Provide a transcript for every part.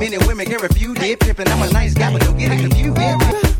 Men and women can refuse it. Pimpin', I'm a nice guy, but don't get it confused.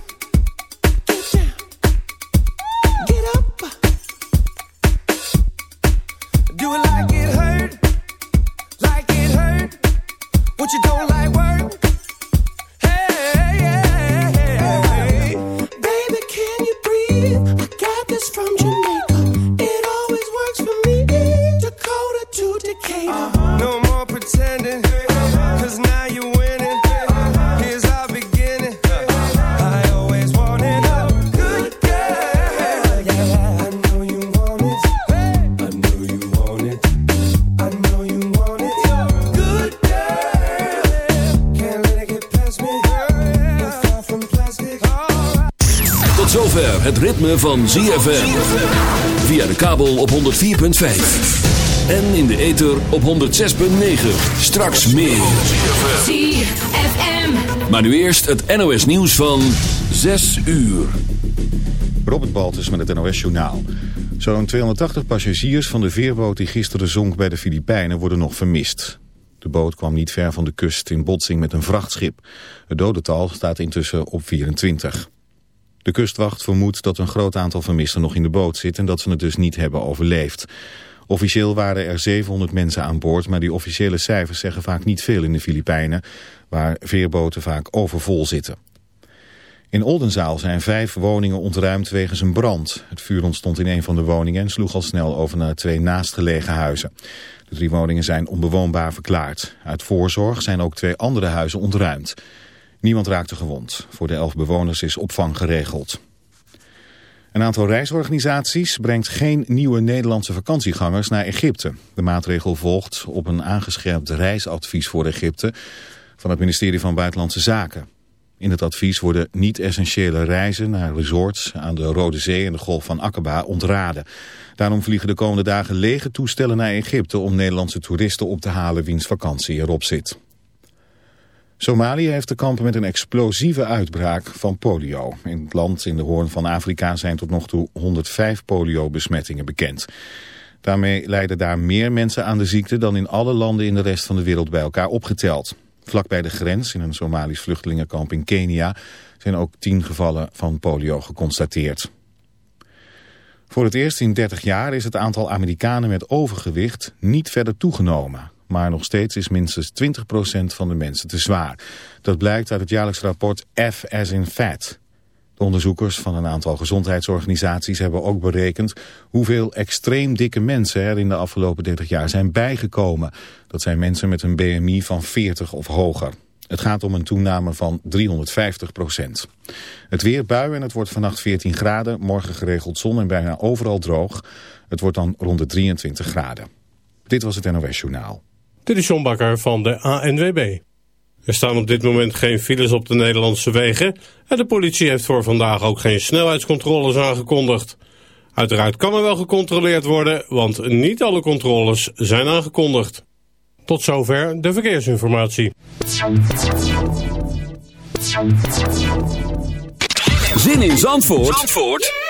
Ritme van ZFM. Via de kabel op 104.5. En in de ether op 106.9. Straks meer. ZFM. Maar nu eerst het NOS nieuws van 6 uur. Robert Baltus met het NOS Journaal. Zo'n 280 passagiers van de veerboot die gisteren zonk bij de Filipijnen worden nog vermist. De boot kwam niet ver van de kust in botsing met een vrachtschip. Het dodental staat intussen op 24. De kustwacht vermoedt dat een groot aantal vermisten nog in de boot zit... en dat ze het dus niet hebben overleefd. Officieel waren er 700 mensen aan boord... maar die officiële cijfers zeggen vaak niet veel in de Filipijnen... waar veerboten vaak overvol zitten. In Oldenzaal zijn vijf woningen ontruimd wegens een brand. Het vuur ontstond in een van de woningen en sloeg al snel over naar twee naastgelegen huizen. De drie woningen zijn onbewoonbaar verklaard. Uit voorzorg zijn ook twee andere huizen ontruimd. Niemand raakte gewond. Voor de elf bewoners is opvang geregeld. Een aantal reisorganisaties brengt geen nieuwe Nederlandse vakantiegangers naar Egypte. De maatregel volgt op een aangescherpt reisadvies voor Egypte van het ministerie van Buitenlandse Zaken. In het advies worden niet-essentiële reizen naar resorts aan de Rode Zee en de Golf van Aqaba ontraden. Daarom vliegen de komende dagen lege toestellen naar Egypte om Nederlandse toeristen op te halen wiens vakantie erop zit. Somalië heeft te kampen met een explosieve uitbraak van polio. In het land in de Hoorn van Afrika zijn tot nog toe 105 polio-besmettingen bekend. Daarmee lijden daar meer mensen aan de ziekte dan in alle landen in de rest van de wereld bij elkaar opgeteld. Vlak bij de grens, in een Somalisch vluchtelingenkamp in Kenia, zijn ook tien gevallen van polio geconstateerd. Voor het eerst in 30 jaar is het aantal Amerikanen met overgewicht niet verder toegenomen. Maar nog steeds is minstens 20% van de mensen te zwaar. Dat blijkt uit het jaarlijks rapport F as in Fat. De onderzoekers van een aantal gezondheidsorganisaties hebben ook berekend hoeveel extreem dikke mensen er in de afgelopen 30 jaar zijn bijgekomen. Dat zijn mensen met een BMI van 40 of hoger. Het gaat om een toename van 350 procent. Het weer buien en het wordt vannacht 14 graden. Morgen geregeld zon en bijna overal droog. Het wordt dan rond de 23 graden. Dit was het NOS Journaal. Dit is Bakker van de ANWB. Er staan op dit moment geen files op de Nederlandse wegen... en de politie heeft voor vandaag ook geen snelheidscontroles aangekondigd. Uiteraard kan er wel gecontroleerd worden, want niet alle controles zijn aangekondigd. Tot zover de verkeersinformatie. Zin in Zandvoort, Zandvoort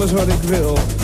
Alles wat ik wil.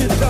to the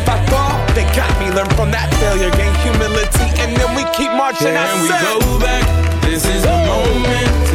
if I fall, they got me. Learn from that failure, gain humility, and then we keep marching. Yeah, and we go back. This is the moment.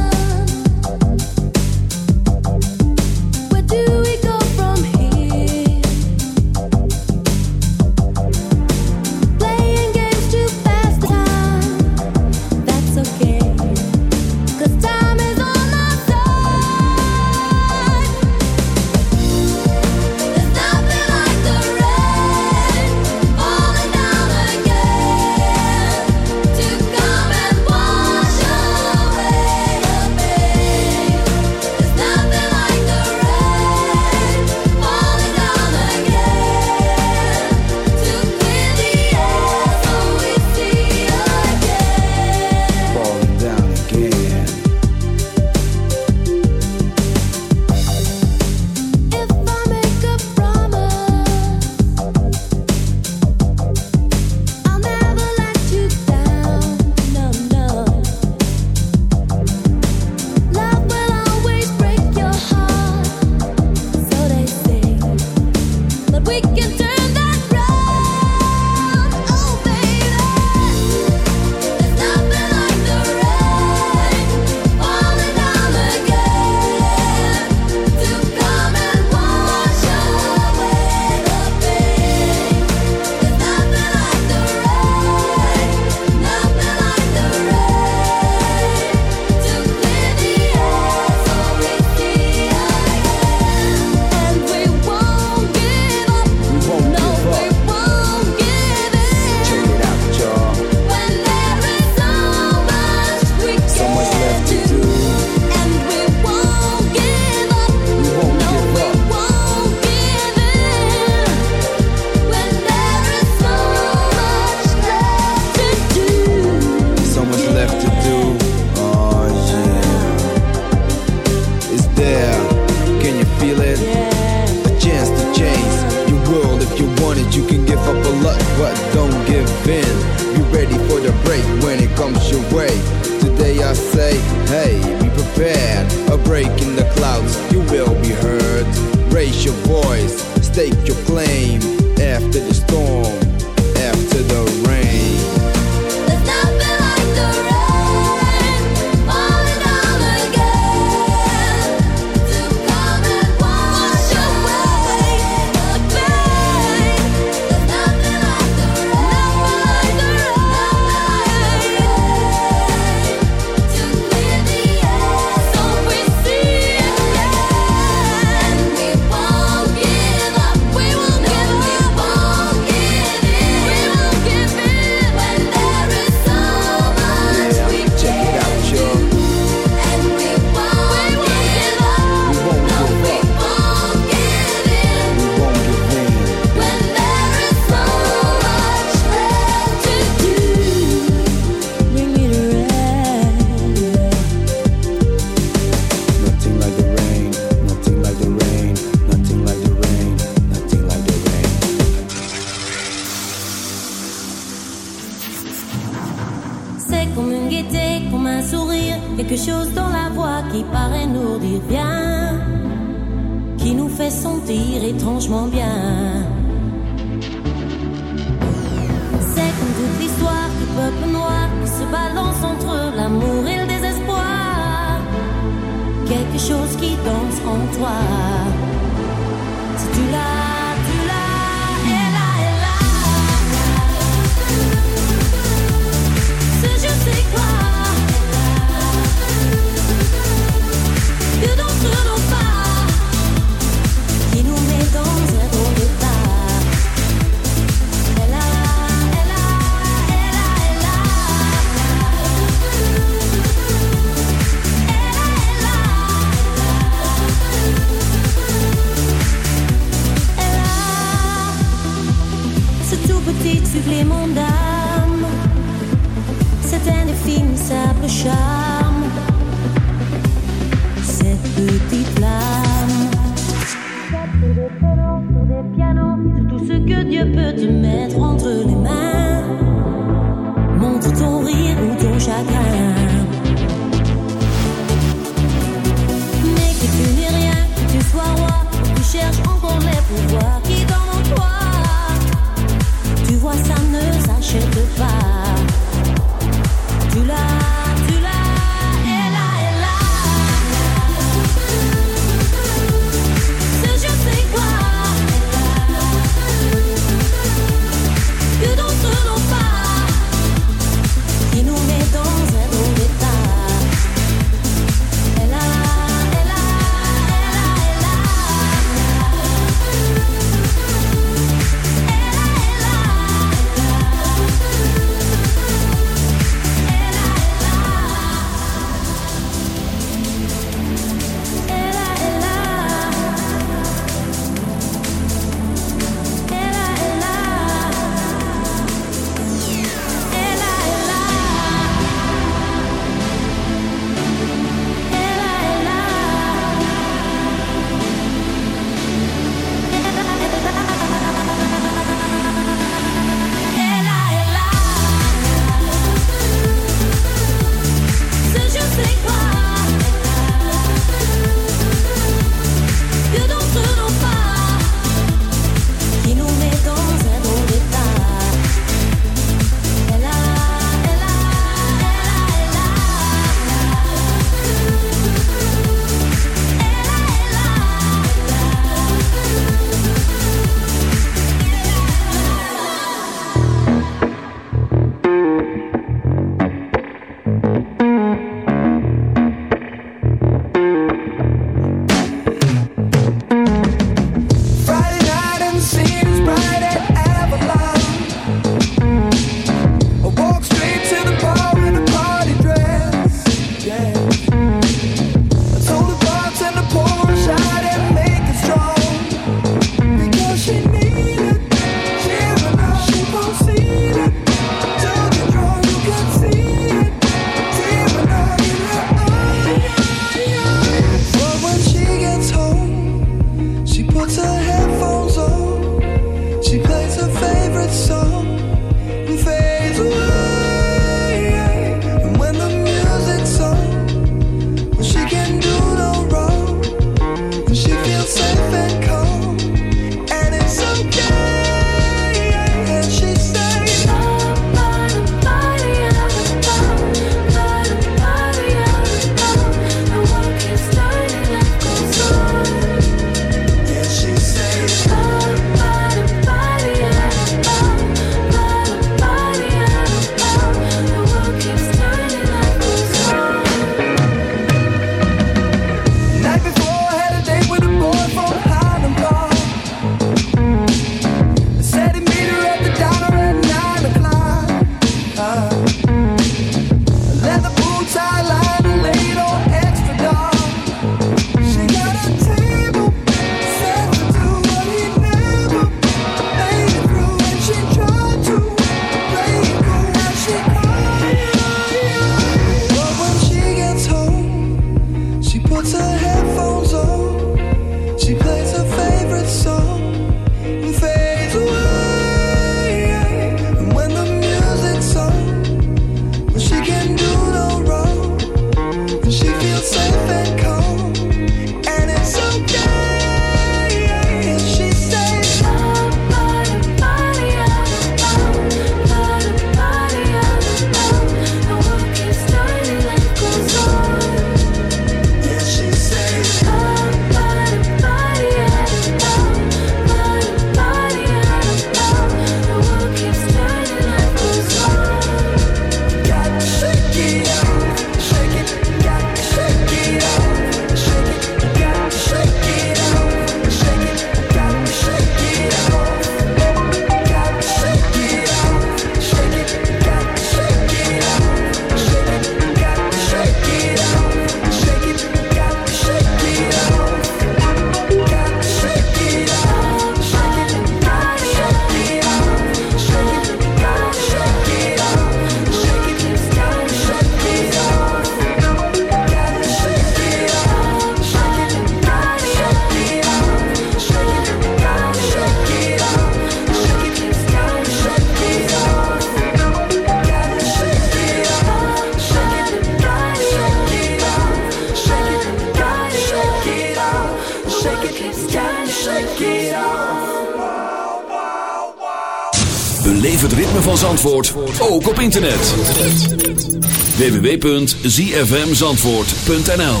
zfmzandvoort.nl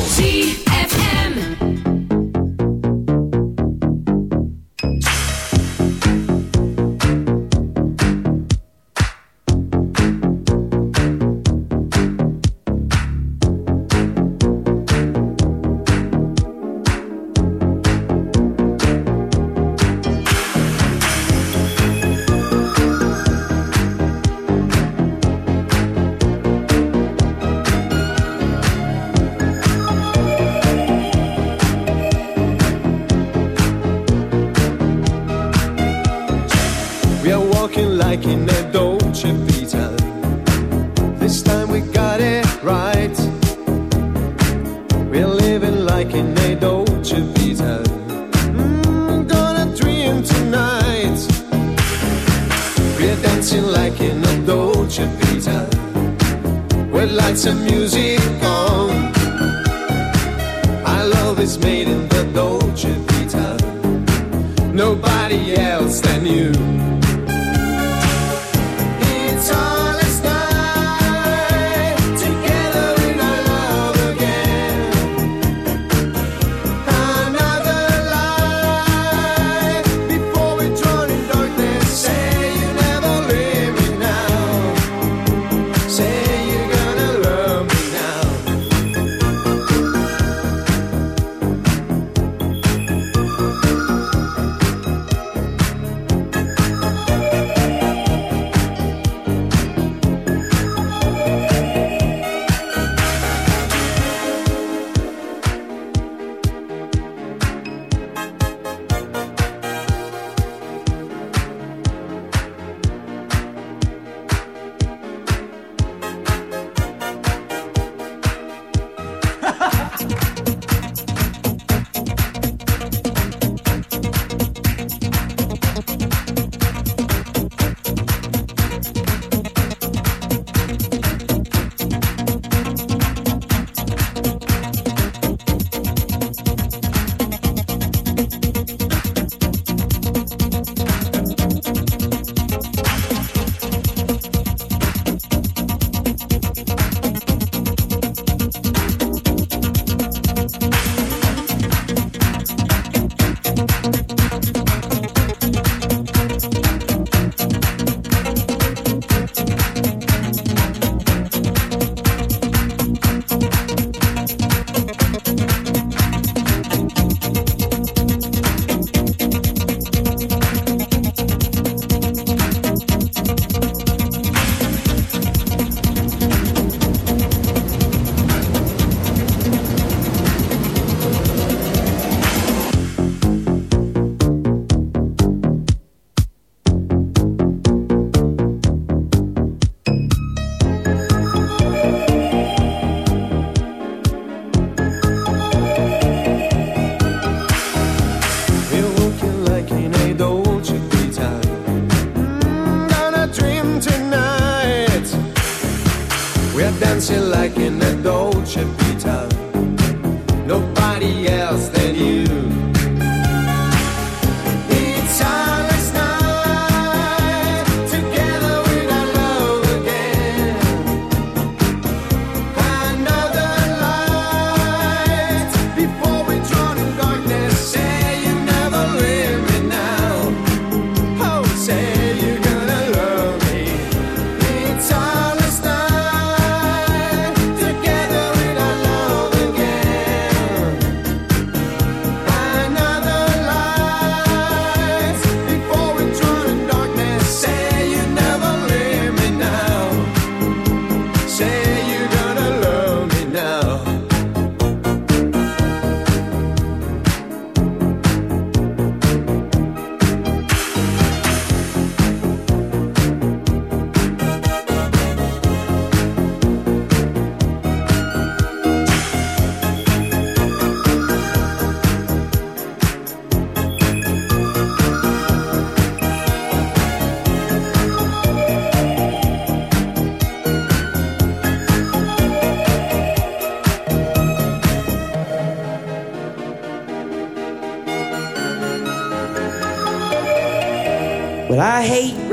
like in a Dolce Vita. This time we got it right. We're living like in a Dolce Vita. Mm, gonna dream tonight. We're dancing like in a Dolce Vita. With lights and music on.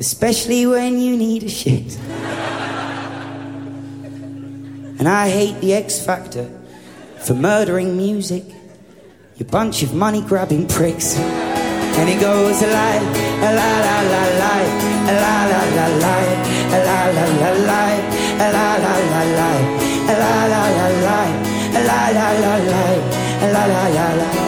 especially when you need a shit. And I hate the X Factor for murdering music, you bunch of money grabbing pricks. And it goes a lie, a la la la la, la la la la, la la la la, la la la la, la la la la, la la la la, la la la la.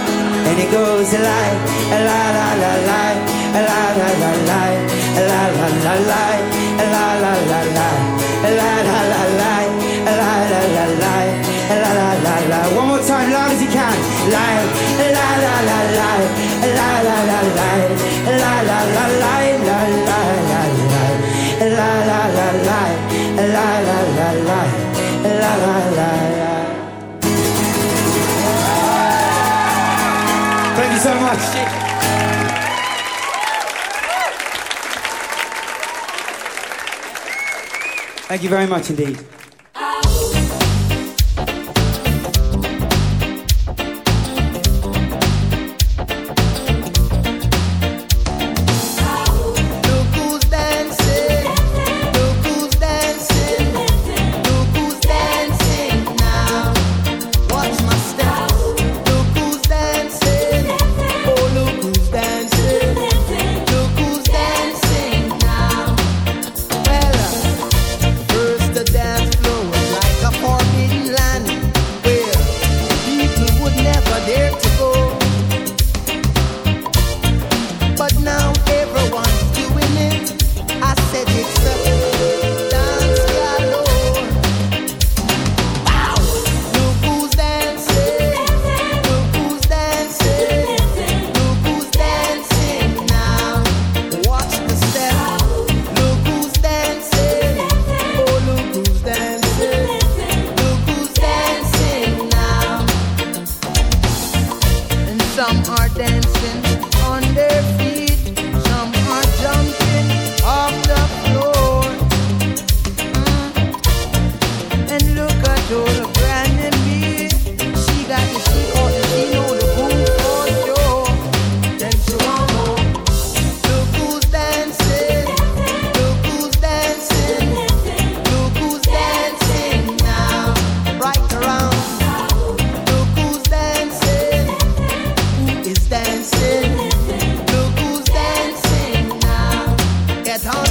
And it goes a lie, a la la la la, a la la la la, a la la la la, a la la la la, a la la la la, a la la la la, a la la la la. One more time, loud as you can. Lie, a la la la la Thank you so much. Thank you very much indeed. get on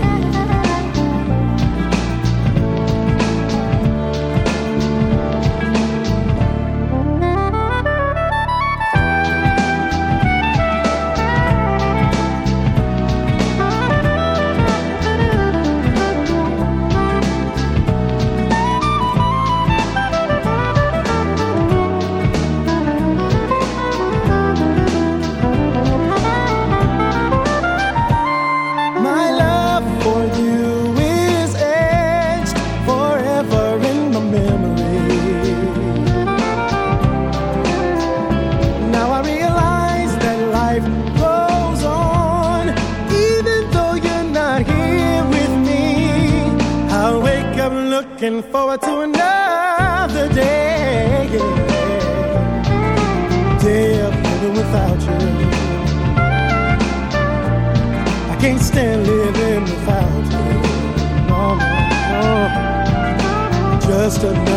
understood.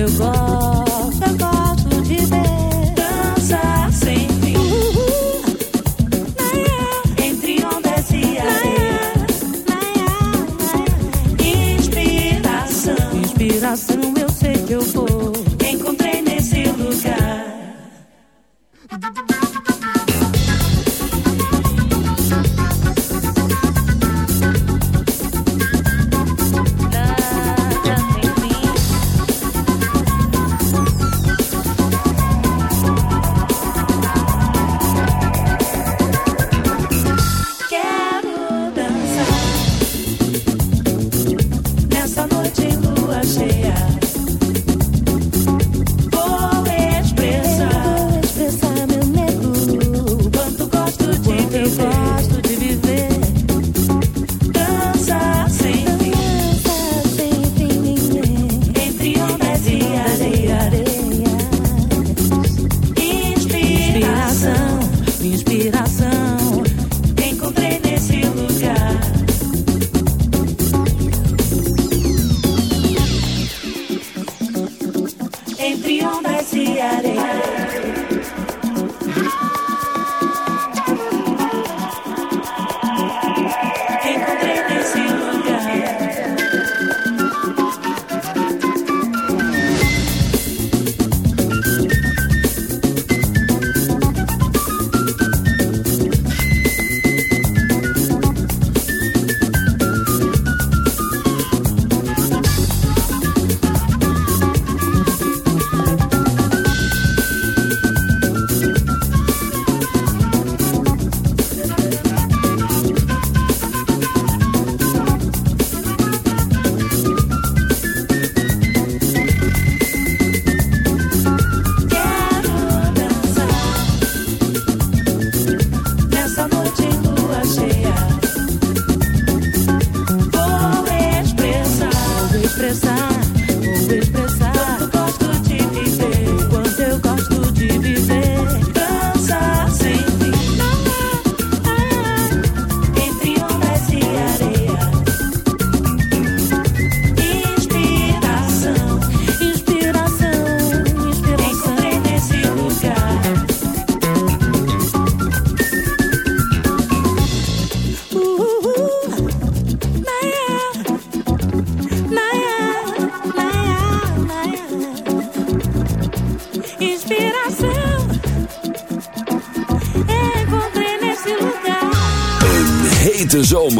Eu gosto,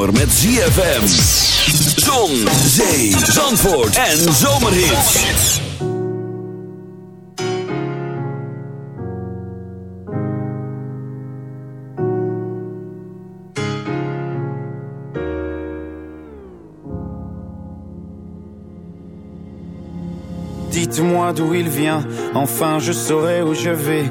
zomer met ZFM. Zon, zee, zandvoort en zomerhits. Dites-moi d'où il vient, enfin je saurai où je vais.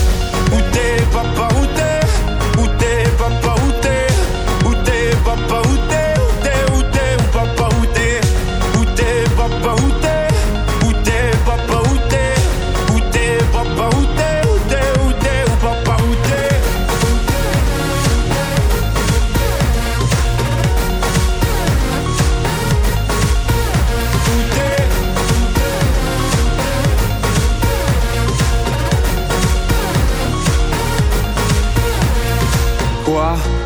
Où papa, où